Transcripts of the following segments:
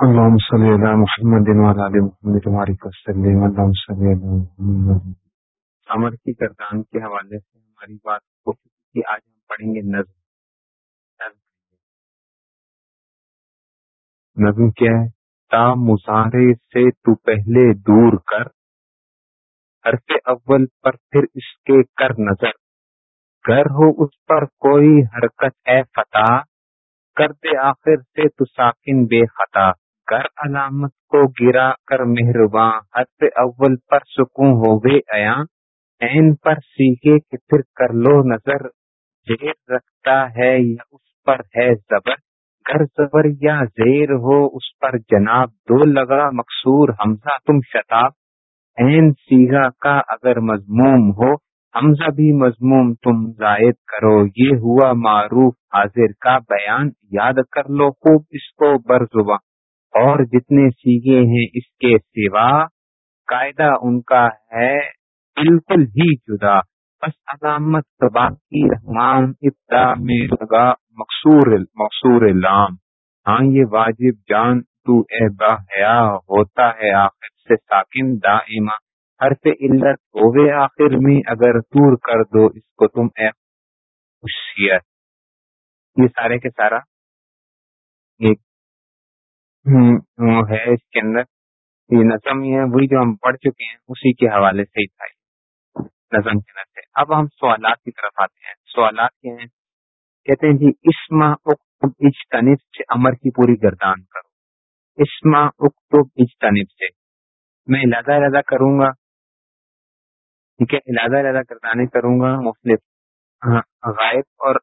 اللهم صل على محمد وعلى ال محمد وبارك وسلم. اللهم صل على محمد. امر کی کردان کے حوالے سے ہماری بات کو کہ آج ہم پڑھیں گے نظم. نظم کیا ہے؟ تا مظاہرے سے تو پہلے دور کر حرف اول پر پھر اس کے کر نظر. گر ہو اس پر کوئی حرکت اے فتح کر دے آخر سے تو ساکن بے خطا. کر علامت کو گرا کر مہرباں، حد اول پر سکون ہو گئے ایا پر سیکھے کہ پھر کر لو نظر۔ زیر رکھتا ہے یا اس پر ہے زبر۔ گر زبر یا زیر ہو اس پر جناب۔ دو لگا مقصور حمزہ، تم شتاب۔ این سیگا کا اگر مضموم ہو، حمزہ بھی مضموم، تم زائد کرو۔ یہ ہوا معروف حاضر کا بیان۔ یاد کر لو خوب اس کو برزباں۔ اور جتنے سیگے ہیں اس کے سوا قاعدہ ان کا ہے بالکل ہی جدا۔ بس علامت باقی رحمان ابدا میں لگا مقصور مقصور لام ہاں یہ واجب جان تو اے حیا ہوتا ہے آخر سے ساکن دائما ہر سے علت ہوئے آخر میں اگر دور کر دو اس کو تم اے خوشیت۔ یہ سارے کے سارا۔ ایک ہے اس کے اندر۔ یہ نظم یہ ہے وہی جو ہم پڑھ چکے ہیں، اسی کے حوالے سے ہی تھا نظم کے اندر۔ سے اب ہم سوالات کی طرف آتے ہیں۔ سوالات کیا ہیں، کہتے ہیں جی اسما اکتب اجتنب سے امر کی پوری گردان کرو۔ اسما اکتب اجتنب سے میں علادہ علادہ کروں گا۔ ٹھیک ہے علادہ علادہ گردانے کروں گا، مختلف ہاں، غائب اور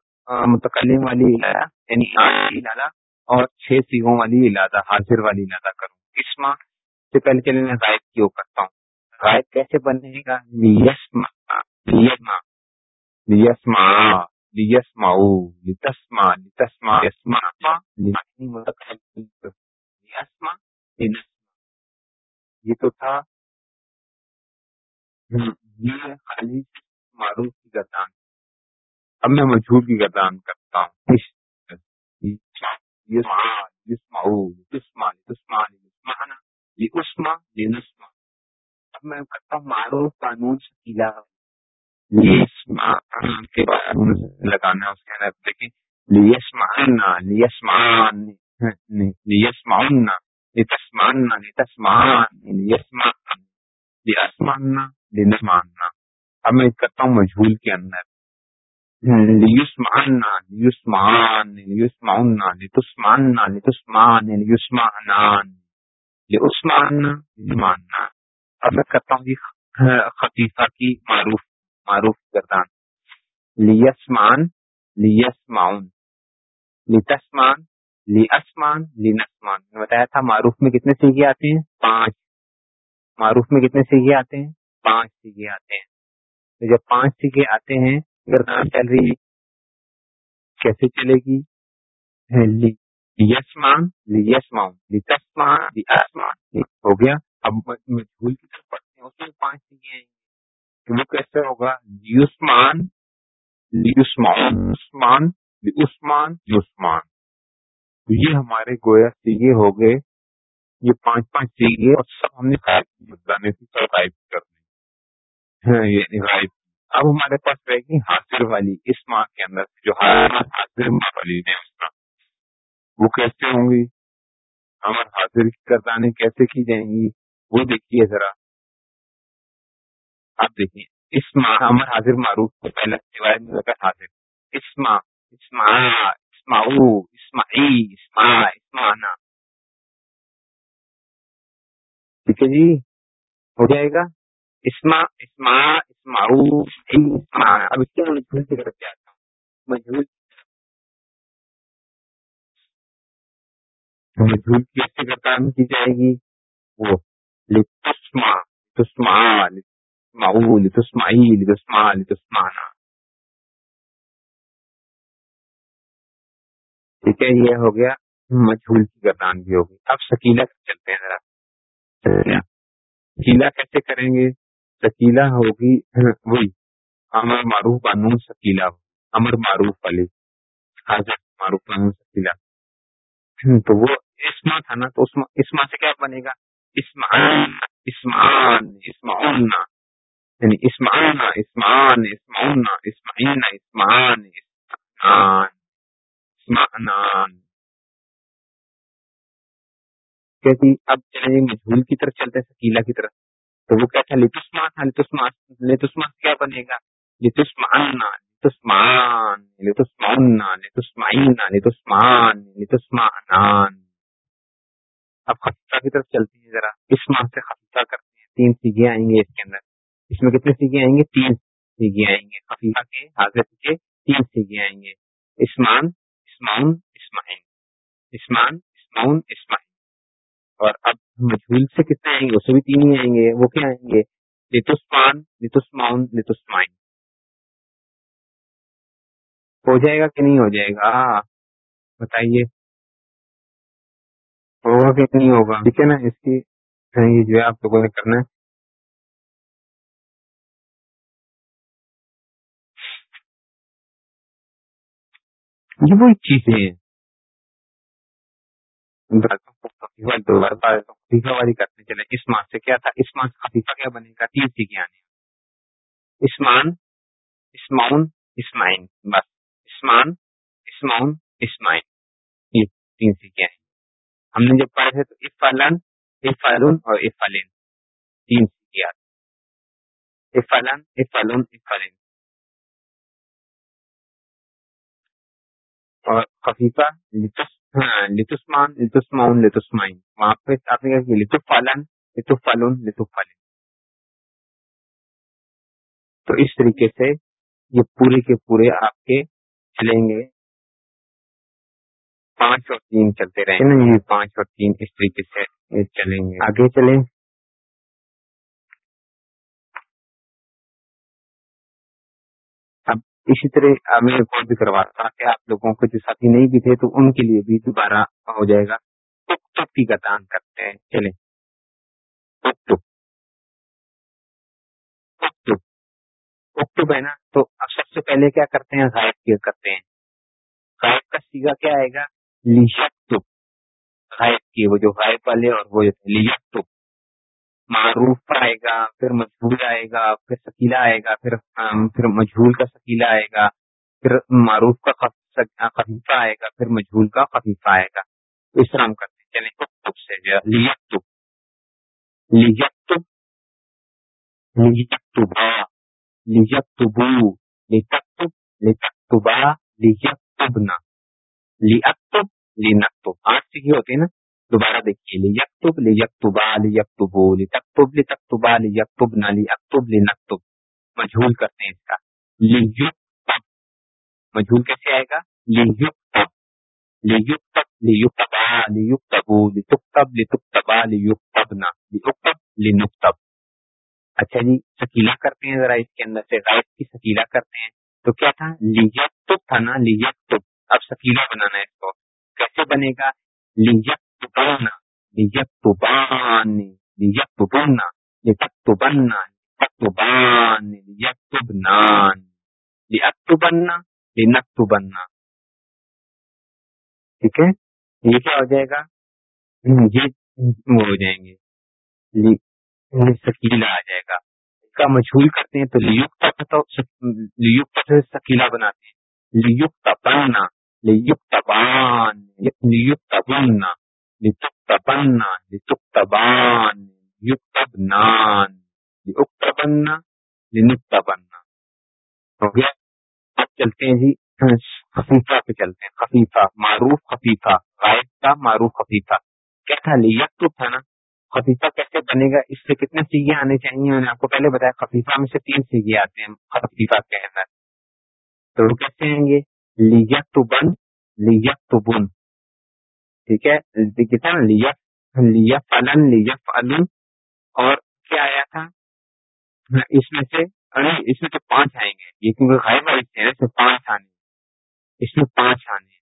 متکلم والی یعنی اور چھ سیگوں والی علادہ حاضر والی علادہ کروں۔ اسما سے پہلے چلے میں غائب کیوں کرتا ہوں؟ غائب کیسے بنے گا؟ لیسما لیسما لیسما لتسما لتسما یسما لیسما یہ تو تھا۔ یہ خالی معروف کی گردان۔ اب میں مجھول کی گردان کرتا ہوں۔ اس اب میں کرتا ہوں معروف قانون شکیلا لگانا اس کے اندر. دیکھیں لیسمعنا لیسمان لیسمعنا لتسمعنا لتسمان لیسمان لیسمعنا لنسمعنا اب میں کرتا ہوں مجھول کے اندر. لیسمعنا لیسمعان لیسمعنا لتسمعنا لتسمعان لیسمعنان لاسمعنا لسمعنا اب میں کرتا ہوں خطیفہ کی معروف معروف گردان لیسمان لیسمعون لتسمان لیسمان لنسمان میں بتایا تھا معروف میں کتنے سیگے آتے ہیں پانچ معروف میں کتنے سیگے آتے ہیں پانچ سیگے آتے ہیں جب پانچ سیگے آتے ہیں گردان چل رہی کیسے چلے گی؟ یسمان یسمان لتسمان لسمان ہو گیا۔ اب مجھول کی طرف پڑھتے ہیں۔ اس میں پانچ چیزیں آئیں گی وہ کیسے ہوگا؟ یوسمان لیوسمان عثمان عثمان یوسمان یہ ہمارے گویا سیگے ہو گئے۔ یہ پانچ پانچ سیگے اور سب ہم نے بتانے سے غائب کرنے ہاں، یعنی غائب اب ہمارے پاس رہے گی حاضر والی اس ماہ کے اندر جو ہاں، حاضر والی نے اس کا وہ کیسے ہوں گی؟ ہمارے حاضر کی کردانیں کیسے کی جائیں گی؟ وہ دیکھیے ذرا۔ آپ دیکھیے، اس ماہ ہمارے حاضر معروف کو پہلے روایت میں لگا حاضر۔ اسما اسما اسماؤ اسماعی اسما اسمانا ٹھیک ہے جی؟ ہو جائے گا؟ اسما اسما اسما اب اس کے مجھول کی طرف جاتا ہوں مجھول مجھول کیسے کا کام کی جائے گی؟ وہ لتسما تسما لتسماؤ لتسمائی لتسما لتسمانا ٹھیک ہے، یہ ہو گیا مجھول کی گردان بھی ہوگی اب سکیلا چلتے ہیں ذرا۔ سکیلا کیسے کریں گے؟ شکیلا ہوگی، وہی، امر معروف قانون شکیلا امر معروف والی حاضر معروف قانون شکیلا تو وہ اسما تھا نا، تو اسما سے کیا بنے گا؟ اسمان اسمان اسمان یعنی اسمان اسمان اسمان اسمعین اسمان اسمان کہتی، اب چلیں جی، مجھول کی طرف چلتے ہیں سکیلا کی طرف۔ تو وہ کیا تھا لتسما تھا لتسما لتسما کیا بنے گا؟ لتسمان لتسمان لتسمان لتسمعین لتسمان لتسمان اب خفیفہ کی طرف چلتے ہیں ذرا۔ اسما سے خفیفہ کرتے ہیں۔ تین سیگے آئیں گے اس کے اندر۔ اس میں کتنے سیگے آئیں گے؟ تین سیگے آئیں گے۔ خفیفہ کے، حاضر کے تین سیگے آئیں گے۔ اسمان، اسماؤن اسماعین اسمان، اسماؤن اسماعین اور اب مجھول سے کتنے آئیں گے؟ اسے بھی تین ہی آئیں گے۔ وہ کیا آئیں گے؟ لتسمان لتسماؤن لتسمائن ہو جائے گا کہ نہیں ہو جائے گا؟ ہاں، بتائیے۔ ہوگا کہ نہیں ہوگا؟ ٹھیک ہے نا، اس کی جو ہے آپ لوگوں نے کرنا ہے۔ یہ وہی چیزیں ہیں۔ خفیفہ والی کرتے چلے۔ اس اسمان سے کیا تھا؟ اس اسمان سے خفیفہ کیا بنے گا؟ تین سیکھے آنے اسمان اسماؤن اسمائن بس۔ اسمان اسماؤن اسمائن یہ تین سیکھے ہیں ہم نے جب پڑھے تھے تو افالن افالن اور افالین تین سیکھے آتے افالن افالن افالین اور خفیفہ، لطف ہاں لتسمان لتسماؤن لتسمائن وہاں پہ آپ نے کہا کہ لطف فالن لطف لطف تو اس طریقے سے یہ پورے کے پورے آپ کے چلیں گے۔ پانچ اور تین چلتے رہیں گے۔ یہ پانچ اور تین اس طریقے سے چلیں گے۔ آگے چلیں۔ اسی طرح میں ایک بھی کروا تھا کہ آپ لوگوں کو جو ساتھی نہیں بھی تھے تو ان کے لیے بھی دوبارہ ہو جائے گا۔ کی کا دان کرتے ہیں۔ چلیں۔ اکتب ہے نا؟ تو اب سب سے پہلے کیا کرتے ہیں؟ غائب کیا کرتے ہیں؟ غائب کا سیگا کیا آئے گا؟ لیشک غائب کی وہ جو غائب والے اور وہ لیشک معروف آئے گا، پھر مجھول آئے گا، پھر سکیلا آئے گا، پھر پھر مجھول کا سکیلا آئے گا، پھر معروف کا خفیفہ آئے گا، پھر مجھول کا خفیفہ آئے گا۔ اس طرح ہم کرتے ہیں۔ چلیں کب سے لیتب لیتب لیتبا لیتبو لیتب لیتبا لیتبنا لیتب ہوتی ہے نا دوبارہ دیکھیے لی یکتب لی یکتبا لی یکتبو لی تکتب لی تکتبا لی یکتب نہ لی اکتب لی نکتب مجھول کرتے ہیں اس کا۔ لی یکتب مجھول کیسے آئے گا؟ لی یکتب لی یکتب لی یکتبا لی یکتبو لی تکتب لی تکتبا لی یکتبنا لی اکتب لی نکتب اچھا جی سکیلا کرتے ہیں ذرا اس کے اندر سے، غائب کی سکیلا کرتے ہیں۔ تو کیا تھا؟ لی یکتب تھا نا لی یکتب اب سکیلا بنانا ہے اس کو۔ کیسے بنے گا؟ لی یک يكتبون ليكتبان، ليكتبن لتكتبن تكتبان ليكتبنان لأكتبن ٹھیک ہے؟ یہ کیا ہو جائے گا؟ یہ وہ ہو جائیں گے۔ سکیلا یعنی آ جائے گا۔ اس کا مشہور کرتے ہیں تو لیوکتا لیوکتا سے سکیلا بناتے ہیں۔ لیوکتا بننا، لیوکتا بان، لیوکتا بننا۔ لتکتبن لتکتبان یکتبنان لأکتبن لنکتبن ہو گیا اب چلتے ہیں جی خفیفہ پہ چلتے ہیں۔ خفیفہ، معروف خفیفہ، غائب کا معروف خفیفہ۔ کیا تھا لیکتب تھا نا۔ خفیفہ کیسے بنے گا؟ اس سے کتنے سیگے آنے چاہیے؟ میں نے آپ کو پہلے بتایا، خفیفہ میں سے تین سیگے آتے ہیں۔ خفیفہ کے اندر تو وہ کیسے آئیں گے؟ لیکتبن لیکتبن ٹھیک ہے؟ کتنا لیا لیا فلن لیا فلن اور کیا آیا تھا؟ ہاں، اس میں سے اس میں تو پانچ آئیں گے۔ یہ کیونکہ غائب والی تھے اس میں پانچ آنے اس میں پانچ آنے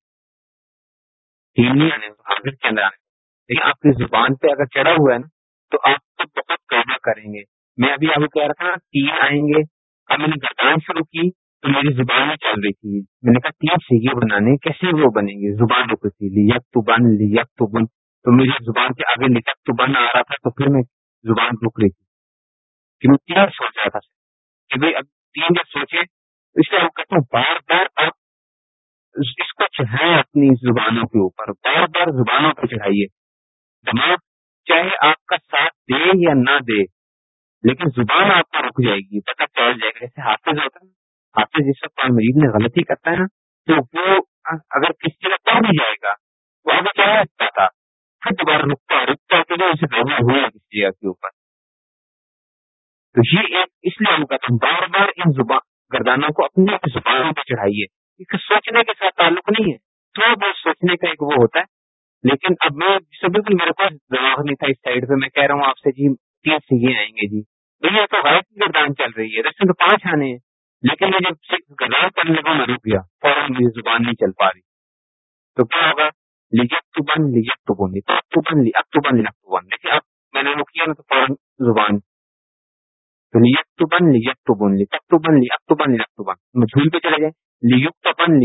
تین نہیں آنے حاضر کے اندر آنے لیکن آپ کی زبان پہ اگر چڑھا ہوا ہے نا، تو آپ کو بہت قیدا کریں گے۔ میں ابھی آپ کو کہہ رہا تھا تین آئیں گے۔ اب میں نے گردان شروع کی۔ تو میری زبان میں چل رہی تھی۔ میں نے کہا تین سیگے بنانے، کیسے وہ بنیں گے؟ زبان رک تھی لیک تو بن لیک تو بن تو مجھے زبان کے آگے نکل تو بن آ رہا تھا، تو پھر میں زبان رک رہی تھی۔ کہ میں تین سوچ رہا تھا؟ کہ بھائی، اب تین جب سوچے اس لیے کہتا ہوں، بار بار آپ اس کو چڑھائیں اپنی زبانوں کے اوپر، بار بار زبانوں پہ چڑھائیے۔ دماغ چاہے آپ کا ساتھ دے یا نہ دے، لیکن زبان آپ کو رک جائے گی، پتہ چل جائے گا۔ جیسے حافظ ہوتا ہے حافظ جس وقت مجید میں غلطی کرتا ہے نا، تو وہ اگر کسی جگہ پڑھ بھی جائے گا، وہ آگے چلا سکتا تھا پھر دوبارہ رکتا رکتا کہ اسے بہت ہوا کسی جگہ کے اوپر۔ تو یہ ایک اس لیے ہم کہتے ہیں، بار بار ان زبان گردانوں کو اپنی زبانوں پہ چڑھائیے۔ سوچنے کے ساتھ تعلق نہیں ہے۔ تھوڑا بہت سوچنے کا ایک وہ ہوتا ہے۔ لیکن اب میں بالکل میرے پاس دماغ نہیں تھا، اس سائڈ پہ میں کہہ رہا ہوں آپ سے جی تین سیگے آئیں گے جی۔ یہ تو غائب کی گردان چل رہی ہے۔ رسم تو پانچ آنے ہیں۔ لیکن میں جب گردان کرنے لگا میں رک گیا فوراً مجھے زبان نہیں چل پا رہی تو کیا ہوگا لیجن لیجن اکتوبن لی اکتوبن اکتوبن دیکھیے اب میں نے کیا نا تو فوراً زبان تو لی اکتوبن اکتوبن اکتوبن مجھول پہ چلے جائیں لیکتبن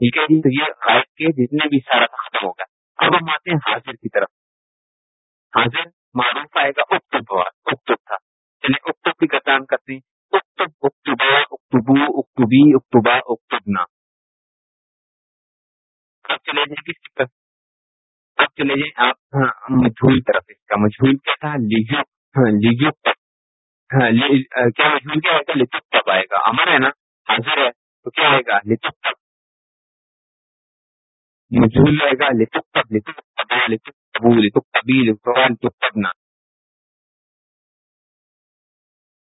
ٹھیک ہے جی تو یہ غائب کے جتنے بھی سارا ختم ہوگا اب ہم آتے ہیں حاضر کی طرف حاضر معروف آئے گا اکتب اکتب تھا چلے اکتب کی گردان کرتے ہیں۔ اکتب اکتبا اکتبو اکتبی اکتبا اکتبنا اب چلے جائیں کس طرف؟ اب چلے جائیں آپ ہاں، مجھول طرف۔ اس کا مجھول کیا تھا؟ لیجو ہاں، لیجو ہاں، کیا مجھول کیا آئے گا لطف تب آئے گا۔ امر ہے نا؟ حاضر ہے۔ تو کیا آئے گا؟ لطف تب مجھول آئے گا لطف تب لطف تبا لطف تبو لطف تبی لطف لطف تبنا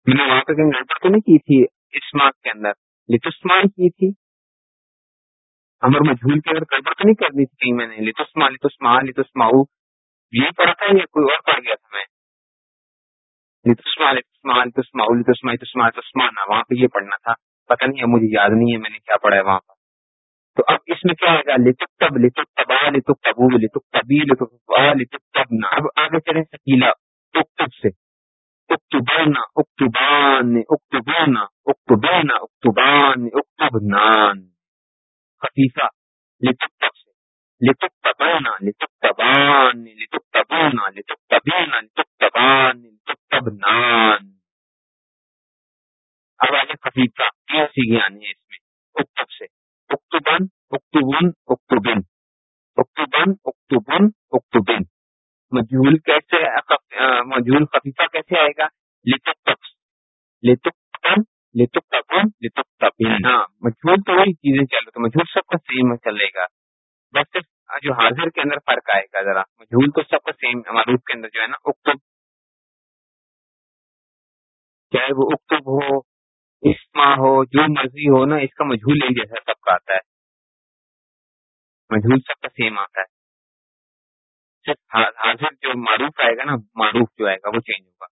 میں نے وہاں پہ کہیں گڑبڑ تو نہیں کی تھی اس اسماق کے اندر لطفمان کی تھی۔ امر مجھول کے اگر گڑبڑ تو نہیں کر دی تھی میں نے؟ لطسما لطسما لطسما یہ پڑھا تھا یا کوئی اور پڑھ گیا تھا میں؟ لطسما لطسما لطسما لطسما لطسما لطسمانا وہاں پہ یہ پڑھنا تھا۔ پتہ نہیں ہے مجھے یاد نہیں ہے میں نے کیا پڑھا ہے وہاں پر تو اب اس میں کیا آئے گا لطف تب لطف تبا لطف تبو لطف تبی لطف لطف تبنا اب آگے چلے سکیلا اکتب سے۔ اکتبانا اکتبان اکتبانا اکتبانا اکتبان اکتبنان خفیفہ لطف سے لطف تبانا لطف تبان لطف تبانا لطف تبینا لطف تبان لطف تبنان اب آگے خفیفہ کیا سیگے آنی ہے اس میں اکتب سے۔ اکتبن اکتبن اکتبن اکتبن اکتبن اکتبن مجھول کیسے مجھول خفیفہ کیسے آئے گا؟ لطف ہاں مجھول تو وہی چیزیں چل رہی تو مجھول سب کا سیم چلے گا۔ بس صرف جو حاضر کے اندر فرق آئے گا ذرا، مجھول تو سب کا سیم معروف کے اندر جو ہے نا اکتب چاہے وہ اکتب ہو اسما ہو، جو مرضی ہو نا، اس کا مجھول ایک جیسا سب کا آتا ہے۔ مجھول سب کا سیم آتا ہے۔ حاضر جو معروف آئے گا نا، معروف جو آئے گا، وہ چینج ہوگا۔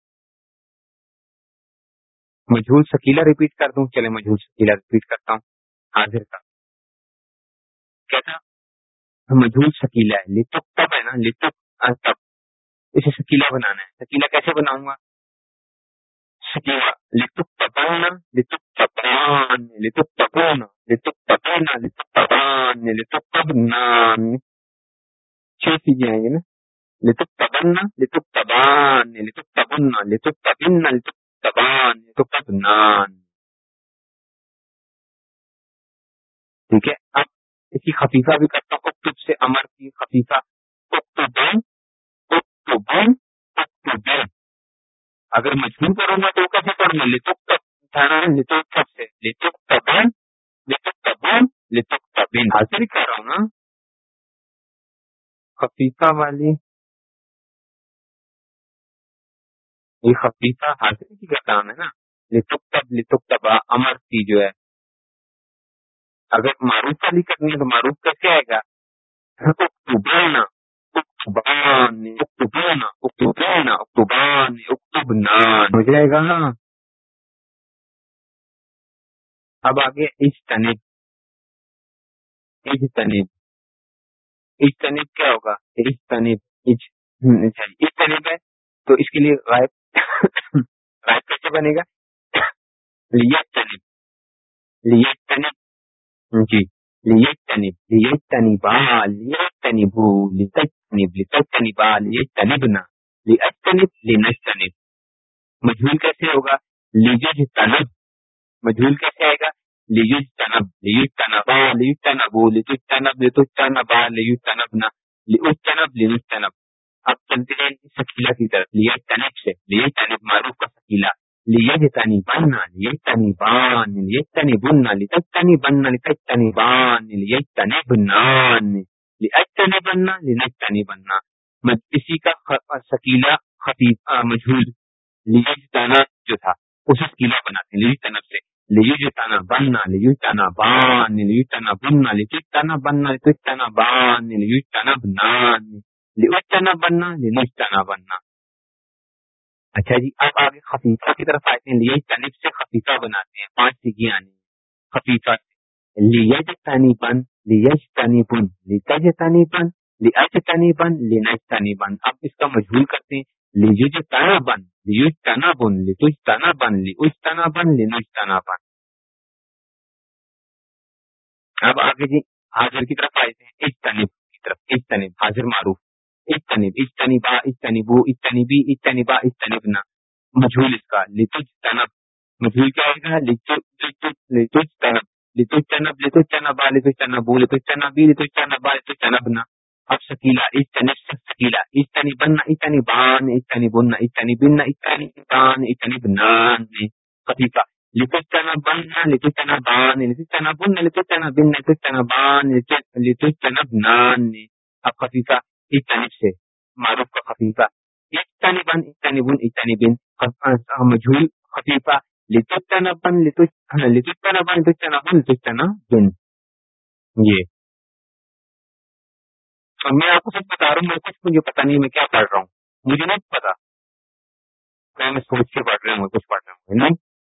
مجھول شکیلا ریپیٹ کر دوں چلے مجھول شکیلا ریپیٹ کرتا ہوں۔ حاضر کا۔ کیا تھا مجھول شکیلا ہے، لطف تب ہے نا، لطف تب۔ اسے شکیلا بنانا ہے۔ شکیلا کیسے بناؤں گا؟ شکیلا لطف تبانا، لطف تبان، لطف تبونا، لطف تبانا، لطف تبان، لطف تبنان۔ چھ چیزیں جی آئیں گی نا۔ لطف تبنا لطف تبان لطف تبنا لطف تبنا لطف تبان لطف تبنان۔ ٹھیک ہے؟ اب اس کی خفیفہ بھی کرتا ہوں۔ اکتب سے امر کی خفیفہ۔ اکتبن اکتبن اکتبن اگر مجبور کروں گا تو کیسے پڑھوں گا؟ لطف تب لطف تب سے۔ لطف تبن لطف تبن لطف تبن۔ حاضر کر رہا ہوں نا۔ خفیفہ والی یہ خفیفہ حاضر کی کا کام ہے نا۔ لطف تب تبا امر کی جو ہے۔ اگر معروف والی کرنی ہے تو معروف کیسے آئے گا؟ اکتبانا اکتبان اکتبانا اکتبانا اکتبان اکتبنان۔ ہو جائے گا۔ اب آگے اجتنب اجتنب اجتنب کیا ہوگا؟ اجتنب اجتنب ہے تو اس کے لیے غائب غائب کیسے بنے گا؟ لیت لیت جی مجھول کیسے ہوگا؟ لیجج تنب مجھول کیسے آئے گا؟ لیجج تنب لیج تنبا لیج تنبو لیج تنب اب چلتے ہیں سکیلا کی طرف لیج تنب سے لیج تنب معروف کا سکیلا لیج تنی بننا لیج تنی بان لیج تنی بننا لیج تنی بننا لیج تنی بان لیج تنی بنان لیج تنی بننا لیج تنی بننا اسی کا سکیلا خطیب مجھول لیج تنا جو تھا اسے سکیلا بناتے ہیں لیج تنب سے لیج تنا بننا لیج تنا بان لیج تنا بننا لیج بننا لیج بان لیج بنان لیج بننا لیج بننا اچھا جی اب آگے خفیفہ کی طرف آتے ہیں لیج تنب سے خفیفہ بناتے ہیں، پانچ سیگی آنی خفیفہ سے۔ لیج تنی بن لیج تنی بن لیج بن لیج تنی بن لینج بن اب اس کا مجبور کرتے ہیں لیج تنا بن تنا بن لیج تنا بن لیج تنا بن لینج تنا بن اب آگے جی حاضر کی طرف آئے ہیں اجتنب کی طرف اجتنب حاضر معروف اجتنب اجتنبا اجتنبو اجتنبی اجتنبا اجتنبنا مجھول اس کا لتج تنب مجھول کیا ہوئے گا لتج تنب لتج تنب لتج تنبا لتج تنبو لتج تنبی لتج تنبا لتج تنبنا اب سکیلا اجتنب سکیلا اجتنی بننا اجتنی بان اجتنی بننا اجتنی بننا اجتنی بان اجتنی بنان خفیفہ لتجتنا بننا لتجتنا بان لتجتنا بننا لتجتنا بننا لتجتنا بان لتجتنا بنان اب خفیفہ اجتنب سے معروف کا خفیفہ اجتنی بن اجتنی بن اجتنی بن مجھول خفیفہ لتجتنا بن لتجتنا بن لتجتنا بن لتجتنا بن یہ میں آپ کو سچ بتا رہا ہوں میں کچھ مجھے پتا نہیں میں کیا پڑھ رہا ہوں۔ مجھے نہیں پتا۔ میں سوچ کے پڑھ رہا ہوں کچھ پڑھ رہا ہوں۔ نہیں،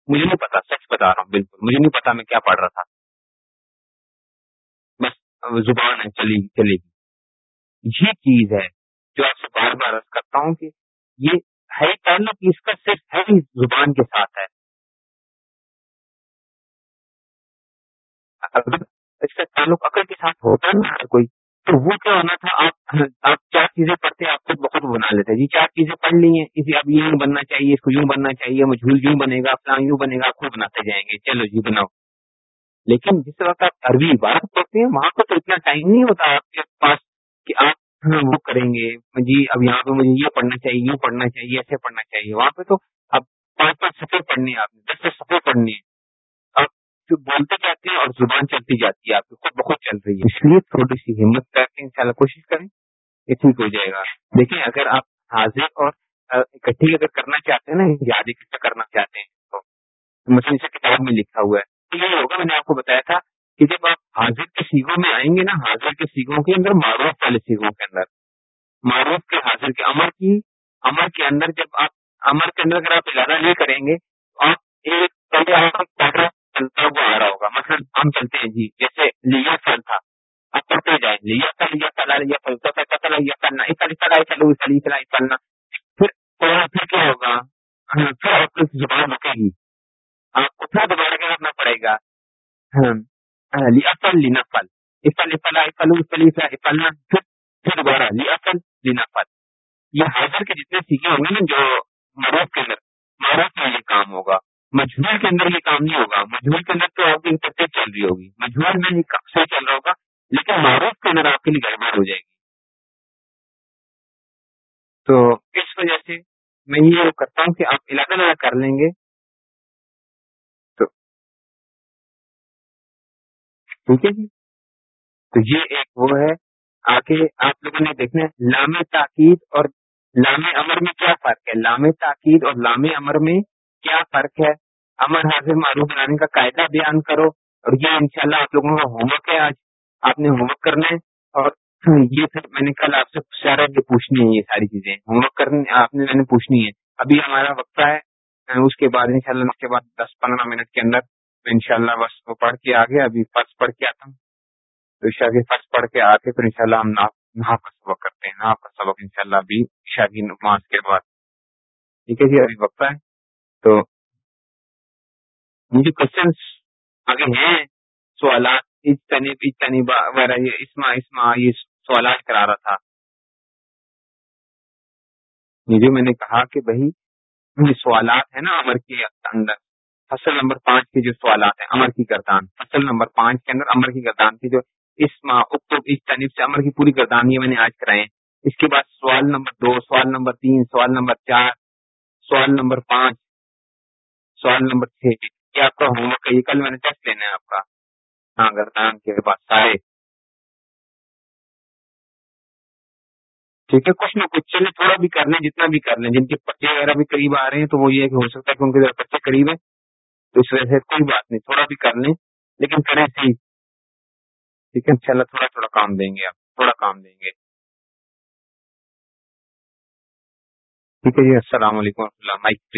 مجھے نہیں پتا، سچ بتا رہا ہوں، بالکل۔ مجھے نہیں پتا میں کیا پڑھ رہا تھا۔ بس زبان ہے، چلی، چلے گی۔ یہ چیز ہے جو آپ سے بار بار عرض کرتا ہوں کہ یہ ہے تعلق، اس کا صرف ہے ہی زبان کے ساتھ ہے۔ اگر اس کا تعلق عقل کے ساتھ ہوتا نا، ہر کوئی تو وہ کیا ہونا تھا؟ آپ آپ چار چیزیں پڑھتے آپ خود بخود بنا لیتے جی چار چیزیں پڑھ لی ہیں اسی اب یوں بننا چاہیے، اس کو یوں بننا چاہیے، مجھول یوں بنے گا؟ اپنا یوں بنے گا؟ آپ خود بناتے جائیں گے۔ چلو جی بناؤ۔ لیکن جس وقت آپ عربی عبارت پڑھتے ہیں، وہاں پہ تو اتنا ٹائم نہیں ہوتا آپ کے پاس کہ آپ ہاں، وہ کریں گے۔ جی اب یہاں پہ مجھے یہ پڑھنا چاہیے، یوں پڑھنا چاہیے، ایسے پڑھنا چاہیے۔ وہاں پہ تو اب پانچ پانچ سفر پڑھنے ہیں آپ نے، دس دس سفر پڑھنے ہیں۔ جو بولتے جاتے ہیں اور زبان چلتی جاتی ہے، آپ کی خود بہت چل رہی ہے۔ اس لیے تھوڑی سی ہمت کر کے انشاءاللہ کوشش کریں یہ ٹھیک ہو جائے گا۔ دیکھیں، اگر آپ حاضر اور اکٹھی اگر کرنا چاہتے ہیں نا یعنی یاد اکٹھا کرنا چاہتے ہیں، تو مثلاً سے کتاب میں لکھا ہوا ہے۔ تو یہ ہوگا، میں نے آپ کو بتایا تھا کہ جب آپ حاضر کے سیگوں میں آئیں گے نا، حاضر کے سیگوں کے اندر معروف والے سیگوں کے اندر، معروف کے حاضر کے امر کی، امر کے اندر جب آپ، امر کے اندر اگر آپ ارادہ نہیں کریں گے، تو آپ ایک پہلے آپ چلتا ہوا آ رہا ہوگا۔ مثلاً ہم چلتے ہیں جی جیسے لیا پھل تھا اب پڑھتے جائیں۔ لیا پھل لیا پھل لیا پھل تو پتہ لیا پھلنا اتنا چلا چلو چلی چلا پھلنا پھر پھر کیا ہوگا؟ ہاں، پھر آپ کی زبان رکے گی۔ آپ کو پھر دوبارہ کیا کرنا پڑے گا۔ ہاں، ہاں، لیا پھل لینا پھل افل افلا افل افلی افلنا پھر پھر دوبارہ لیا پھل لینا پھل یہ حاضر کے جتنے سیکھے ہوں گے نا جو معروف کے اندر، معروف میں یہ کام ہوگا۔ مجبور کے اندر یہ کام نہیں ہوگا۔ مجبور کے اندر تو آپ کی ترتیب چل رہی ہوگی۔ مجبور میں یہ صحیح چل رہا ہوگا، لیکن معروف کے اندر آپ کے لیے گڑبڑ ہو جائے گی۔ تو اس وجہ سے میں یہ کرتا ہوں کہ آپ علاقہ لگا کر لیں گے۔ تو ٹھیک ہے جی؟ تو یہ ایک وہ ہے۔ آگے آپ لوگوں نے دیکھنا ہے لام تاکید اور لام امر میں کیا فرق ہے؟ لام تاکید اور لام امر میں کیا فرق ہے؟ امر حاضر معروف بنانے کا قاعدہ بیان کرو اور یہ انشاءاللہ آپ لوگوں کا ہوم ورک ہے آج۔ آپ نے ہوم ورک کرنا ہے اور یہ پھر میں نے کل آپ سے سارا جو پوچھنی ہے یہ ساری چیزیں۔ ہوم ورک کرنے آپ نے میں نے پوچھنی ہے۔ ابھی ہمارا وقت ہے اس کے بعد ان شاء اللہ اس کے بعد دس پندرہ منٹ کے اندر ان شاء اللہ بس وہ پڑھ کے آگے، ابھی فرض پڑھ کے آتا ہوں۔ تو عشا کے فرض پڑھ کے آ کے پھر ان شاء اللہ ہم ناپ کا سبق کرتے ہیں۔ ناپ کا سبق ان شاء اللہ ابھی عشا کی نماز کے بعد۔ ٹھیک ہے جی ابھی وقت ہے۔ تو مجھے کوشچنس آگے ہیں۔ سوالات اجتنب اجتنبا وغیرہ یہ اسما اسما یہ سوالات کرا رہا تھا۔ یہ جو میں نے کہا کہ بھائی، یہ سوالات ہیں نا امر کے اندر۔ فصل نمبر پانچ کے جو سوالات ہیں امر کی گردان۔ فصل نمبر پانچ کے اندر امر کی گردان کی جو اسما اکتب اجتنب سے امر کی پوری گردان یہ میں نے آج کرائے ہیں۔ اس کے بعد سوال نمبر دو، سوال نمبر تین، سوال نمبر چار، سوال نمبر پانچ۔ سوال نمبر چھ۔ یہ آپ کا ہوم ورک ہے، یہ کل میں نے ٹیسٹ لینا ہے آپ کا۔ ہاں گردان کے بعد سارے۔ ٹھیک ہے، کچھ نہ کچھ۔ چلے تھوڑا بھی کر لیں، جتنا بھی کر لیں۔ جن کے پچے وغیرہ بھی قریب آ رہے ہیں، تو وہ یہ کہ ہو سکتا ہے کہ ان کے پچے قریب ہیں۔ تو اس وجہ سے کوئی بات نہیں، تھوڑا بھی کر لیں۔ لیکن کریں صحیح۔ ٹھیک ہے ان شاء اللہ تھوڑا تھوڑا کام دیں گے آپ۔ تھوڑا کام دیں گے۔ ٹھیک ہے جی السلام علیکم و رحمۃ اللہ